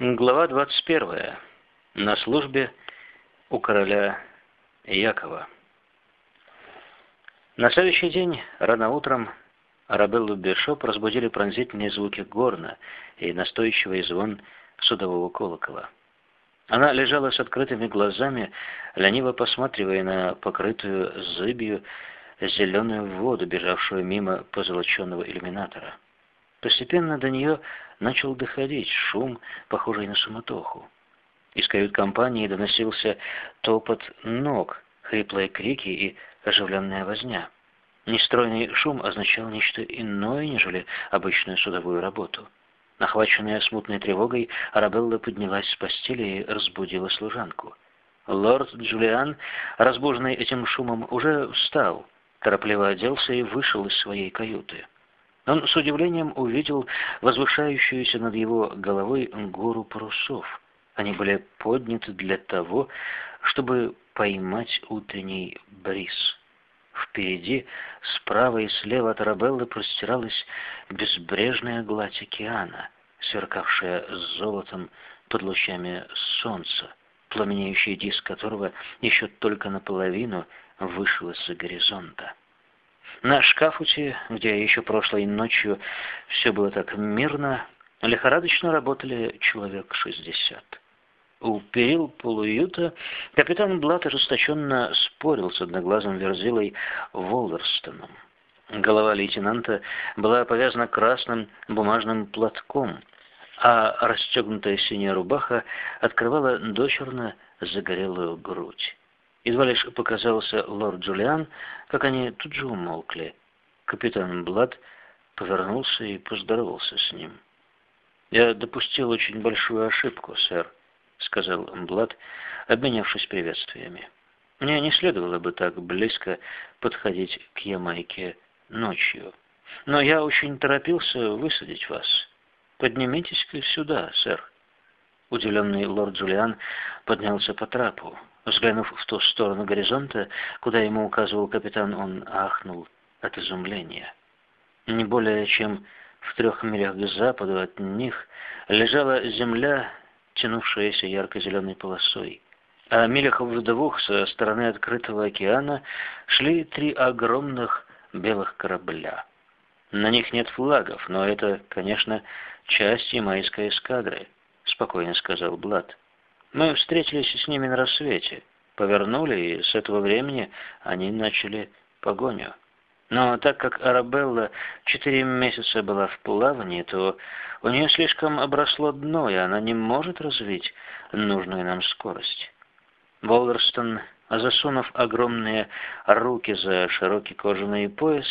Глава 21. На службе у короля Якова. На следующий день, рано утром, Арабеллу Бешоп разбудили пронзительные звуки горна и настойчивый звон судового колокола. Она лежала с открытыми глазами, лениво посматривая на покрытую зыбью зеленую воду, бежавшую мимо позолоченного иллюминатора. Постепенно до нее начал доходить шум, похожий на суматоху. Из кают-компании доносился топот ног, хриплые крики и оживленная возня. Нестройный шум означал нечто иное, нежели обычную судовую работу. Охваченная смутной тревогой, Арабелла поднялась с постели и разбудила служанку. Лорд Джулиан, разбуженный этим шумом, уже встал, торопливо оделся и вышел из своей каюты. Он с удивлением увидел возвышающуюся над его головой гору парусов. Они были подняты для того, чтобы поймать утренний бриз. Впереди, справа и слева от Арабеллы простиралась безбрежная гладь океана, сверкавшая золотом под лучами солнца, пламенеющий диск которого еще только наполовину вышел из-за горизонта. На шкафуте, где еще прошлой ночью все было так мирно, лихорадочно работали человек шестьдесят. У перил полуюта капитан Блат ожесточенно спорил с одноглазым верзилой Волверстоном. Голова лейтенанта была повязана красным бумажным платком, а расстегнутая синяя рубаха открывала дочерно загорелую грудь. Едва лишь показался лорд Джулиан, как они тут же умолкли. Капитан Блад повернулся и поздоровался с ним. «Я допустил очень большую ошибку, сэр», — сказал Блад, обменявшись приветствиями. «Мне не следовало бы так близко подходить к Ямайке ночью. Но я очень торопился высадить вас. Поднимитесь-ка сюда, сэр». Удивленный лорд Джулиан поднялся по трапу. Взглянув в ту сторону горизонта, куда ему указывал капитан, он ахнул от изумления. Не более чем в трех милях к западу от них лежала земля, тянувшаяся ярко-зеленой полосой. А милях в двух со стороны открытого океана шли три огромных белых корабля. На них нет флагов, но это, конечно, часть ямайской эскадры, спокойно сказал Блад. Мы встретились с ними на рассвете, повернули, и с этого времени они начали погоню. Но так как Арабелла четыре месяца была в плавании, то у нее слишком обросло дно, и она не может развить нужную нам скорость. Волверстон, засунув огромные руки за широкий кожаный пояс,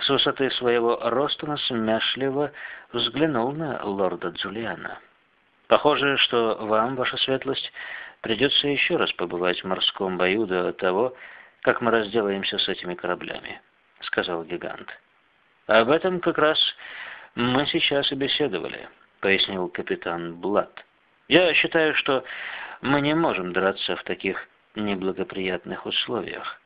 с высоты своего роста насмешливо взглянул на лорда Джулиана. Похоже, что вам, ваша светлость, придется еще раз побывать в морском бою до того, как мы разделаемся с этими кораблями, сказал гигант. Об этом как раз мы сейчас и беседовали, пояснил капитан Блад. Я считаю, что мы не можем драться в таких неблагоприятных условиях.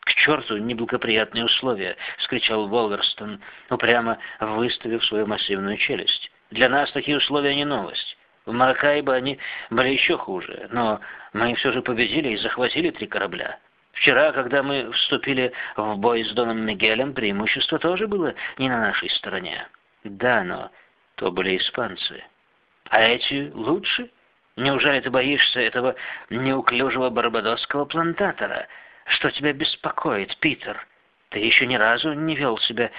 «К черту неблагоприятные условия!» — скричал Волверстон, упрямо выставив свою массивную челюсть. «Для нас такие условия не новость. В Маракайбо они были еще хуже, но мы все же победили и захватили три корабля. Вчера, когда мы вступили в бой с Доном Мигелем, преимущество тоже было не на нашей стороне. Да, но то были испанцы. А эти лучше? Неужели ты боишься этого неуклюжего барбадосского плантатора? Что тебя беспокоит, Питер? Ты еще ни разу не вел себя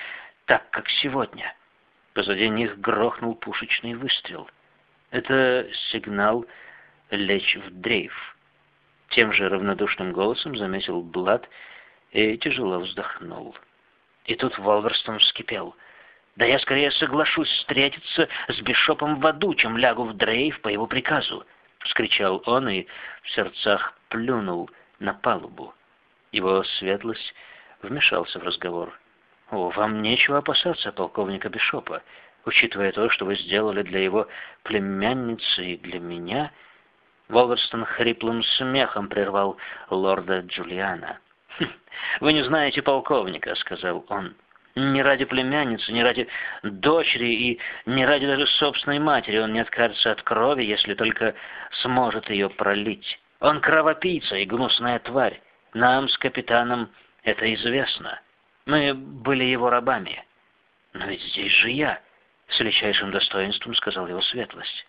так, как сегодня. Позади них грохнул пушечный выстрел — это сигнал лечь в дрейф. Тем же равнодушным голосом заметил Блад и тяжело вздохнул. И тут Волверстон вскипел. «Да я скорее соглашусь встретиться с Бишопом в аду, чем лягу в дрейф по его приказу!» — вскричал он и в сердцах плюнул на палубу. Его светлость вмешался в разговор. «О, вам нечего опасаться полковника Бишопа учитывая то, что вы сделали для его племянницы и для меня...» Волверстон хриплым смехом прервал лорда Джулиана. «Хм, «Вы не знаете полковника», — сказал он. Не ради племянницы, не ради дочери и не ради даже собственной матери он не откажется от крови, если только сможет ее пролить. Он кровопийца и гнусная тварь. Нам с капитаном это известно. Мы были его рабами. Но ведь здесь же я, с величайшим достоинством сказал его светлость.